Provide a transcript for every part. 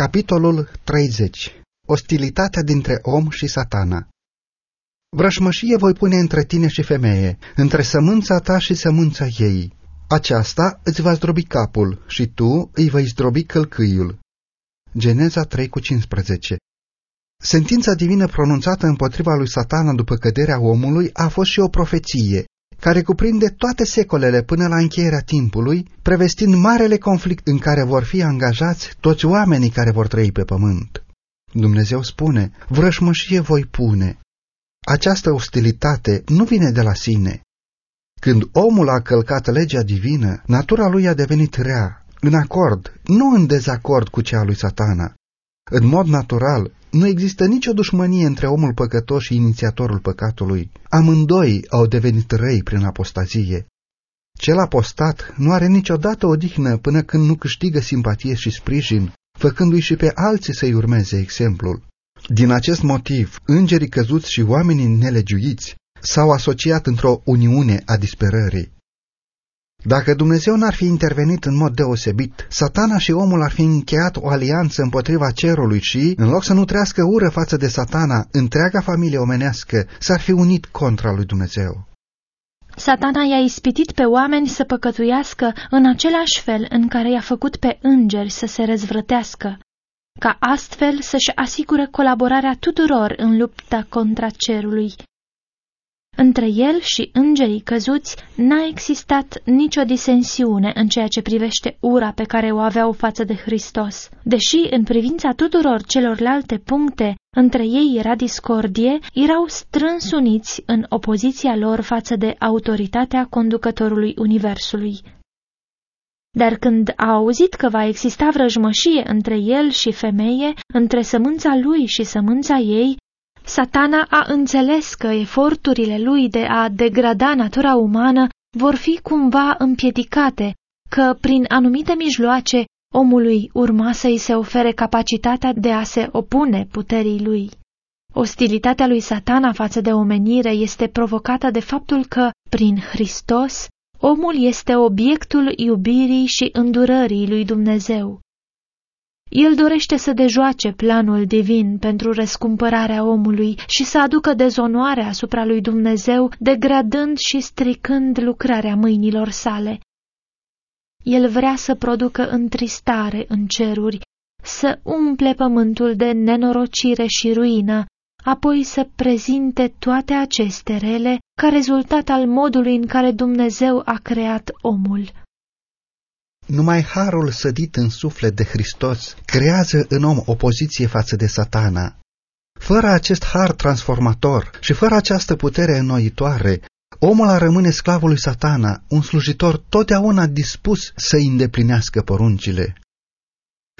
Capitolul 30 Ostilitatea dintre om și satana Vrășmășie voi pune între tine și femeie, între sămânța ta și sămânța ei. Aceasta îți va zdrobi capul și tu îi vei zdrobi călcâiul. Geneza 3 cu 15 Sentința divină pronunțată împotriva lui satana după căderea omului a fost și o profeție, care cuprinde toate secolele până la încheierea timpului, prevestind marele conflict în care vor fi angajați toți oamenii care vor trăi pe pământ. Dumnezeu spune, vrășmășie voi pune. Această ostilitate nu vine de la sine. Când omul a călcat legea divină, natura lui a devenit rea, în acord, nu în dezacord cu cea lui satana. În mod natural, nu există nicio dușmănie între omul păcătos și inițiatorul păcatului. Amândoi au devenit răi prin apostazie. Cel apostat nu are niciodată odihnă până când nu câștigă simpatie și sprijin, făcându-i și pe alții să-i urmeze exemplul. Din acest motiv, îngerii căzuți și oamenii nelegiuiți s-au asociat într-o uniune a disperării. Dacă Dumnezeu n-ar fi intervenit în mod deosebit, satana și omul ar fi încheiat o alianță împotriva cerului și, în loc să nu trească ură față de satana, întreaga familie omenească s-ar fi unit contra lui Dumnezeu. Satana i-a ispitit pe oameni să păcătuiască în același fel în care i-a făcut pe îngeri să se răzvrătească, ca astfel să-și asigure colaborarea tuturor în lupta contra cerului. Între el și îngerii căzuți n-a existat nicio disensiune în ceea ce privește ura pe care o aveau față de Hristos. Deși în privința tuturor celorlalte puncte între ei era discordie, erau strâns uniți în opoziția lor față de autoritatea conducătorului Universului. Dar când a auzit că va exista vrăjmășie între el și femeie, între sămânța lui și sămânța ei, Satana a înțeles că eforturile lui de a degrada natura umană vor fi cumva împiedicate, că prin anumite mijloace omului urma să-i se ofere capacitatea de a se opune puterii lui. Ostilitatea lui satana față de omenire este provocată de faptul că, prin Hristos, omul este obiectul iubirii și îndurării lui Dumnezeu. El dorește să dejoace planul divin pentru răscumpărarea omului și să aducă dezonoare asupra lui Dumnezeu, degradând și stricând lucrarea mâinilor sale. El vrea să producă întristare în ceruri, să umple pământul de nenorocire și ruină, apoi să prezinte toate aceste rele ca rezultat al modului în care Dumnezeu a creat omul. Numai harul sădit în suflet de Hristos creează în om opoziție față de satana. Fără acest har transformator și fără această putere înnoitoare, omul a rămâne sclavul lui satana, un slujitor totdeauna dispus să îndeplinească poruncile.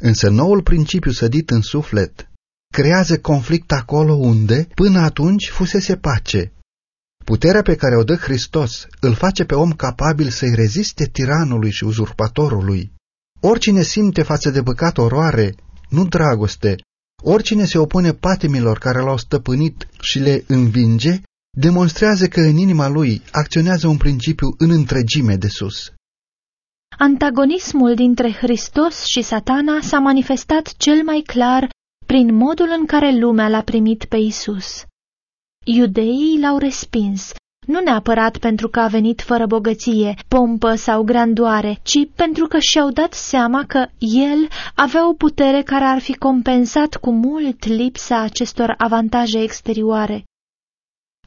Însă noul principiu sădit în suflet creează conflict acolo unde, până atunci, fusese pace, Puterea pe care o dă Hristos îl face pe om capabil să-i reziste tiranului și uzurpatorului. Oricine simte față de păcat oroare, nu dragoste, oricine se opune patimilor care l-au stăpânit și le învinge, demonstrează că în inima lui acționează un principiu în întregime de sus. Antagonismul dintre Hristos și satana s-a manifestat cel mai clar prin modul în care lumea l-a primit pe Isus. Iudeii l-au respins, nu neapărat pentru că a venit fără bogăție, pompă sau grandoare, ci pentru că și-au dat seama că el avea o putere care ar fi compensat cu mult lipsa acestor avantaje exterioare.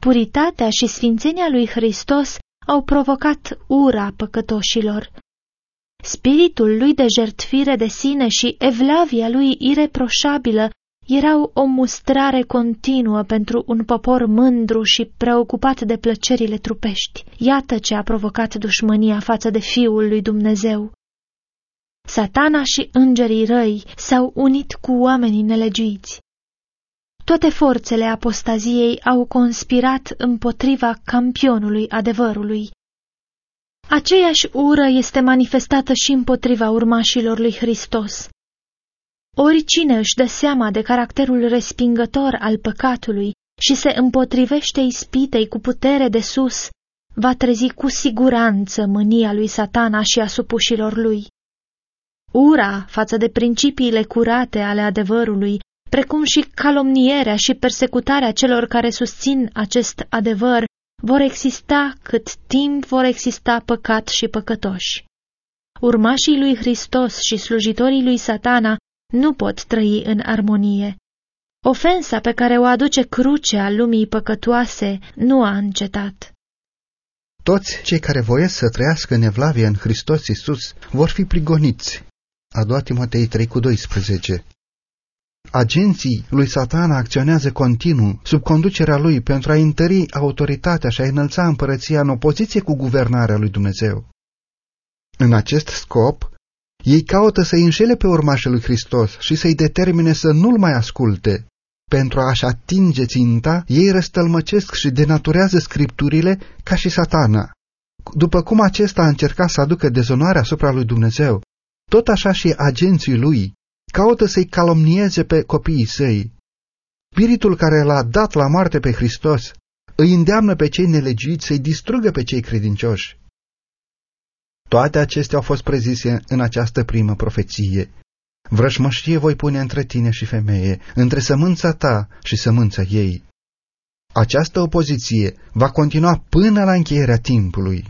Puritatea și sfințenia lui Hristos au provocat ura păcătoșilor. Spiritul lui de jertfire de sine și evlavia lui ireproșabilă erau o mustrare continuă pentru un popor mândru și preocupat de plăcerile trupești. Iată ce a provocat dușmânia față de Fiul lui Dumnezeu. Satana și îngerii răi s-au unit cu oamenii nelegiuiți. Toate forțele apostaziei au conspirat împotriva campionului adevărului. Aceeași ură este manifestată și împotriva urmașilor lui Hristos. Oricine își dă seama de caracterul respingător al păcatului și se împotrivește ispitei cu putere de sus, va trezi cu siguranță mânia lui satana și a supușilor lui. ura față de principiile curate ale adevărului, precum și calomnierea și persecutarea celor care susțin acest adevăr, vor exista cât timp vor exista păcat și păcătoși. Urmașii lui Hristos și slujitorii lui satana nu pot trăi în armonie. Ofensa pe care o aduce crucea lumii păcătoase nu a încetat. Toți cei care voiesc să trăiască în evlavie în Hristos Iisus vor fi prigoniți. A doua Timotei 3 cu 12 Agenții lui satana acționează continuu sub conducerea lui pentru a întări autoritatea și a înălța împărăția în opoziție cu guvernarea lui Dumnezeu. În acest scop, ei caută să-i înșele pe urmașul lui Hristos și să-i determine să nu-l mai asculte. Pentru a-și atinge ținta, ei răstălmăcesc și denaturează scripturile ca și satana. După cum acesta a încercat să aducă dezonoarea asupra lui Dumnezeu, tot așa și agenții lui caută să-i calomnieze pe copiii săi. Spiritul care l-a dat la moarte pe Hristos îi îndeamnă pe cei nelegiuiți să-i distrugă pe cei credincioși. Toate acestea au fost prezise în această primă profeție. Vrășmășie voi pune între tine și femeie, între sămânța ta și sămânța ei. Această opoziție va continua până la încheierea timpului.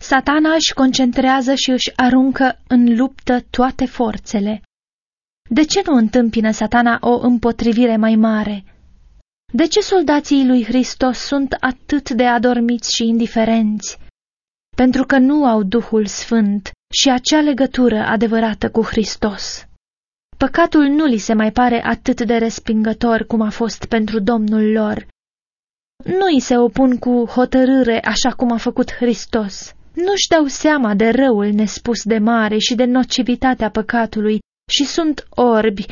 Satana își concentrează și își aruncă în luptă toate forțele. De ce nu întâmpină satana o împotrivire mai mare? De ce soldații lui Hristos sunt atât de adormiți și indiferenți? Pentru că nu au Duhul Sfânt și acea legătură adevărată cu Hristos. Păcatul nu li se mai pare atât de respingător cum a fost pentru Domnul lor. Nu îi se opun cu hotărâre așa cum a făcut Hristos. Nu-și dau seama de răul nespus de mare și de nocivitatea păcatului și sunt orbi,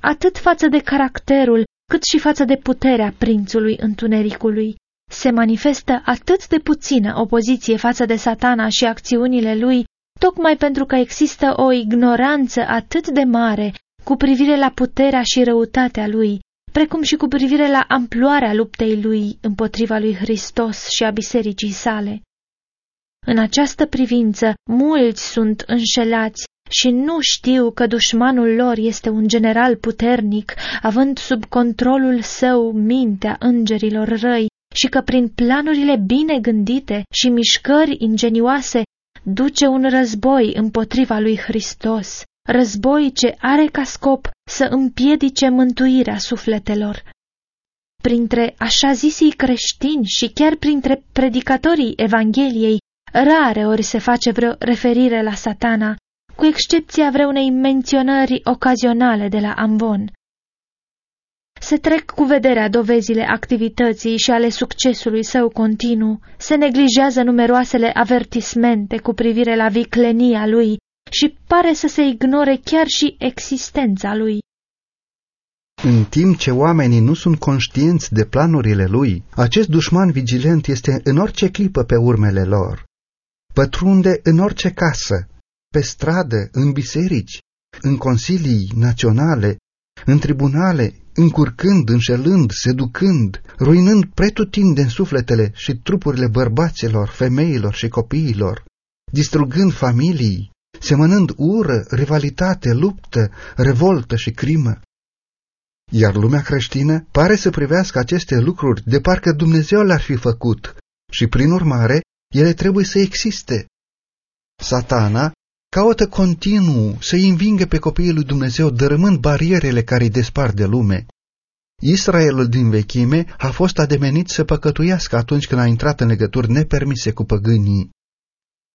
atât față de caracterul, cât și față de puterea prințului întunericului. Se manifestă atât de puțină opoziție față de satana și acțiunile lui, tocmai pentru că există o ignoranță atât de mare cu privire la puterea și răutatea lui, precum și cu privire la amploarea luptei lui împotriva lui Hristos și a bisericii sale. În această privință, mulți sunt înșelați și nu știu că dușmanul lor este un general puternic, având sub controlul său mintea îngerilor răi și că prin planurile bine gândite și mișcări ingenioase duce un război împotriva lui Hristos, război ce are ca scop să împiedice mântuirea sufletelor. Printre așa zisii creștini și chiar printre predicatorii Evangheliei, rare ori se face vreo referire la satana, cu excepția vreunei menționări ocazionale de la Ambon. Se trec cu vederea dovezile activității și ale succesului său continuu, se neglijează numeroasele avertismente cu privire la viclenia lui și pare să se ignore chiar și existența lui. În timp ce oamenii nu sunt conștienți de planurile lui, acest dușman vigilent este în orice clipă pe urmele lor. Pătrunde în orice casă, pe stradă, în biserici, în consilii naționale, în tribunale, încurcând, înșelând, seducând, ruinând pretutindeni sufletele și trupurile bărbaților, femeilor și copiilor, distrugând familii, semănând ură, rivalitate, luptă, revoltă și crimă. Iar lumea creștină pare să privească aceste lucruri de parcă Dumnezeu le-ar fi făcut și, prin urmare, ele trebuie să existe. Satana caută continuu să-i învingă pe copiii lui Dumnezeu, dărâmând barierele care îi despart de lume. Israelul din vechime a fost ademenit să păcătuiască atunci când a intrat în legături nepermise cu păgânii.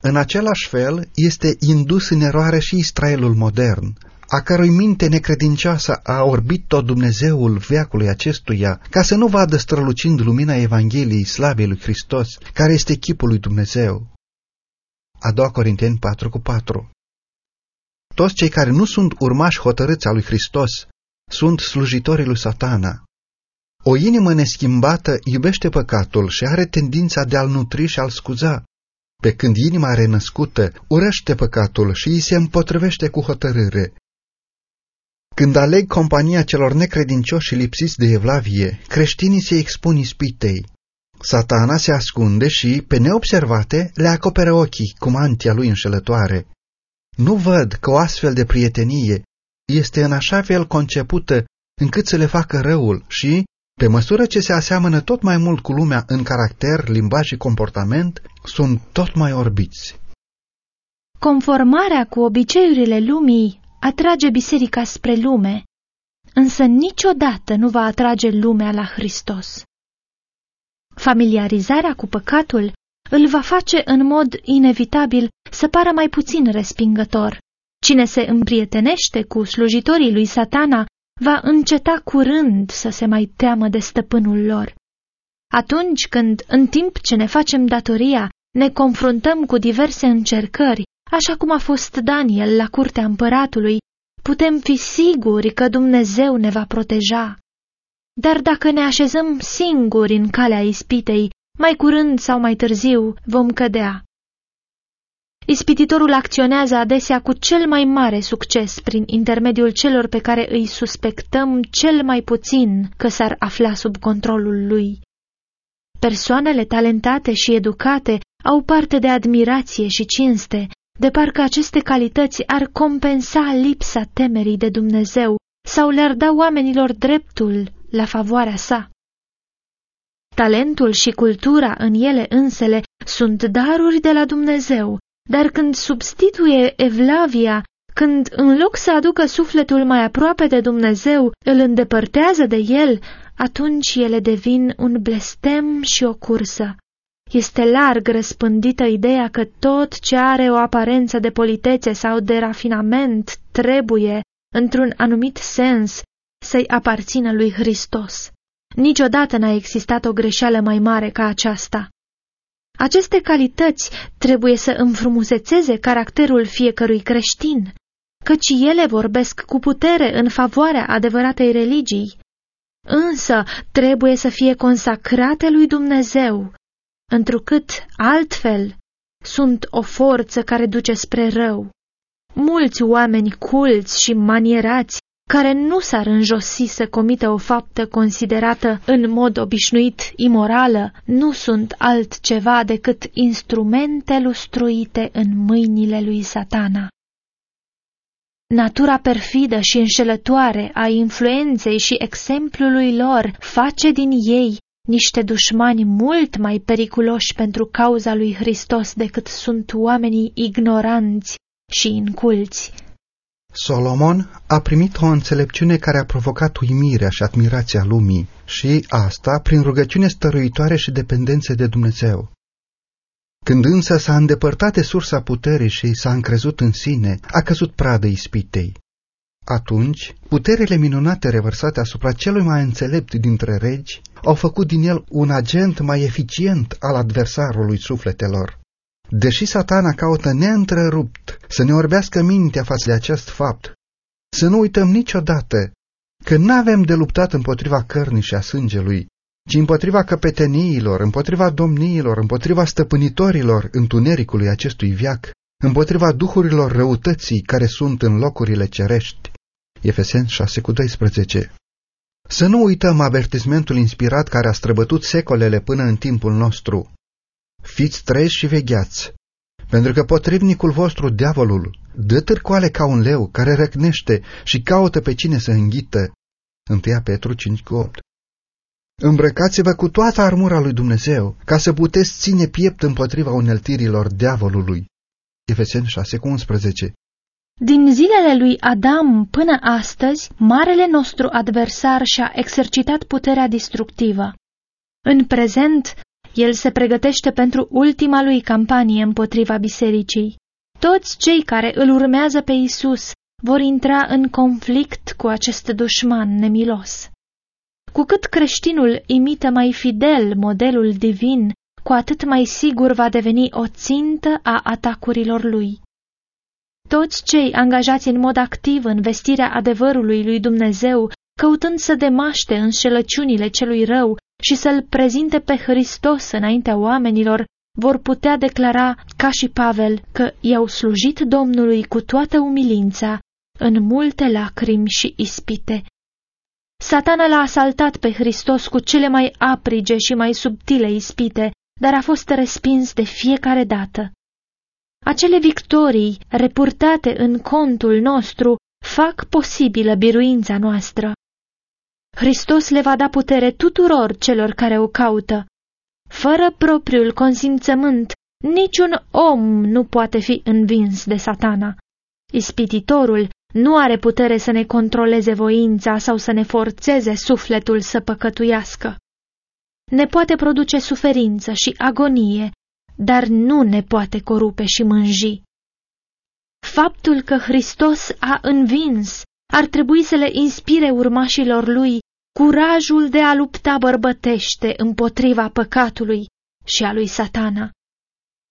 În același fel, este indus în eroare și Israelul modern, a cărui minte necredincioasă a orbit tot Dumnezeul veacului acestuia, ca să nu vadă strălucind lumina Evangheliei slavei lui Hristos, care este chipul lui Dumnezeu. A doua Corinteni 4 cu 4 Toți cei care nu sunt urmași hotărâți al lui Hristos sunt slujitorii lui satana. O inimă neschimbată iubește păcatul și are tendința de a-l nutri și a-l scuza, pe când inima renăscută urăște păcatul și îi se împotrivește cu hotărâre. Când aleg compania celor necredincioși și lipsiți de evlavie, creștinii se expun ispitei, Satana se ascunde și, pe neobservate, le acoperă ochii cu mantia lui înșelătoare. Nu văd că o astfel de prietenie este în așa fel concepută încât să le facă răul și, pe măsură ce se aseamănă tot mai mult cu lumea în caracter, limbaj și comportament, sunt tot mai orbiți. Conformarea cu obiceiurile lumii atrage biserica spre lume, însă niciodată nu va atrage lumea la Hristos. Familiarizarea cu păcatul îl va face în mod inevitabil să pară mai puțin respingător. Cine se împrietenește cu slujitorii lui satana va înceta curând să se mai teamă de stăpânul lor. Atunci când, în timp ce ne facem datoria, ne confruntăm cu diverse încercări, așa cum a fost Daniel la curtea împăratului, putem fi siguri că Dumnezeu ne va proteja. Dar dacă ne așezăm singuri în calea ispitei, mai curând sau mai târziu vom cădea. Ispititorul acționează adesea cu cel mai mare succes prin intermediul celor pe care îi suspectăm cel mai puțin că s-ar afla sub controlul lui. Persoanele talentate și educate au parte de admirație și cinste, de parcă aceste calități ar compensa lipsa temerii de Dumnezeu sau le-ar da oamenilor dreptul la favoarea sa. Talentul și cultura în ele însele sunt daruri de la Dumnezeu, dar când substituie evlavia, când în loc să aducă sufletul mai aproape de Dumnezeu, îl îndepărtează de el, atunci ele devin un blestem și o cursă. Este larg răspândită ideea că tot ce are o aparență de politețe sau de rafinament trebuie, într-un anumit sens, să-i aparțină lui Hristos. Niciodată n-a existat o greșeală mai mare ca aceasta. Aceste calități trebuie să înfrumusețeze caracterul fiecărui creștin, căci ele vorbesc cu putere în favoarea adevăratei religii. Însă trebuie să fie consacrate lui Dumnezeu, întrucât altfel sunt o forță care duce spre rău. Mulți oameni culți și manierați care nu s-ar înjosi să comită o faptă considerată în mod obișnuit imorală, nu sunt altceva decât instrumente lustruite în mâinile lui satana. Natura perfidă și înșelătoare a influenței și exemplului lor face din ei niște dușmani mult mai periculoși pentru cauza lui Hristos decât sunt oamenii ignoranți și inculți. Solomon a primit o înțelepciune care a provocat uimirea și admirația lumii și asta prin rugăciune stăruitoare și dependențe de Dumnezeu. Când însă s-a îndepărtat de sursa puterii și s-a încrezut în sine, a căzut pradă ispitei. Atunci, puterile minunate revărsate asupra celui mai înțelept dintre regi au făcut din el un agent mai eficient al adversarului sufletelor. Deși satana caută neîntrerupt să ne orbească mintea față de acest fapt, să nu uităm niciodată că nu avem de luptat împotriva cărnii și a sângelui, ci împotriva căpeteniilor, împotriva domniilor, împotriva stăpânitorilor întunericului acestui viac, împotriva duhurilor răutății care sunt în locurile cerești. Efeseni 6 cu 12 Să nu uităm avertismentul inspirat care a străbătut secolele până în timpul nostru. Fiți treji și vegheați, pentru că potrivnicul vostru, diavolul, dă târcoale ca un leu care răcnește și caută pe cine să înghită. 1 Petru 5 8 Îmbrăcați-vă cu toată armura lui Dumnezeu, ca să puteți ține piept împotriva uneltirilor diavolului. Efeseni 6 11 din zilele lui Adam până astăzi, marele nostru adversar și-a exercitat puterea distructivă. În prezent, el se pregătește pentru ultima lui campanie împotriva bisericii. Toți cei care îl urmează pe Isus vor intra în conflict cu acest dușman nemilos. Cu cât creștinul imită mai fidel modelul divin, cu atât mai sigur va deveni o țintă a atacurilor lui. Toți cei angajați în mod activ în vestirea adevărului lui Dumnezeu, căutând să demaște înșelăciunile celui rău și să-L prezinte pe Hristos înaintea oamenilor, vor putea declara, ca și Pavel, că i-au slujit Domnului cu toată umilința, în multe lacrimi și ispite. Satana l-a asaltat pe Hristos cu cele mai aprige și mai subtile ispite, dar a fost respins de fiecare dată. Acele victorii repurtate în contul nostru fac posibilă biruința noastră. Hristos le va da putere tuturor celor care o caută. Fără propriul consimțământ, niciun om nu poate fi învins de satana. Ispititorul nu are putere să ne controleze voința sau să ne forțeze sufletul să păcătuiască. Ne poate produce suferință și agonie, dar nu ne poate corupe și mânji. Faptul că Hristos a învins ar trebui să le inspire urmașilor lui curajul de a lupta bărbătește împotriva păcatului și a lui satana.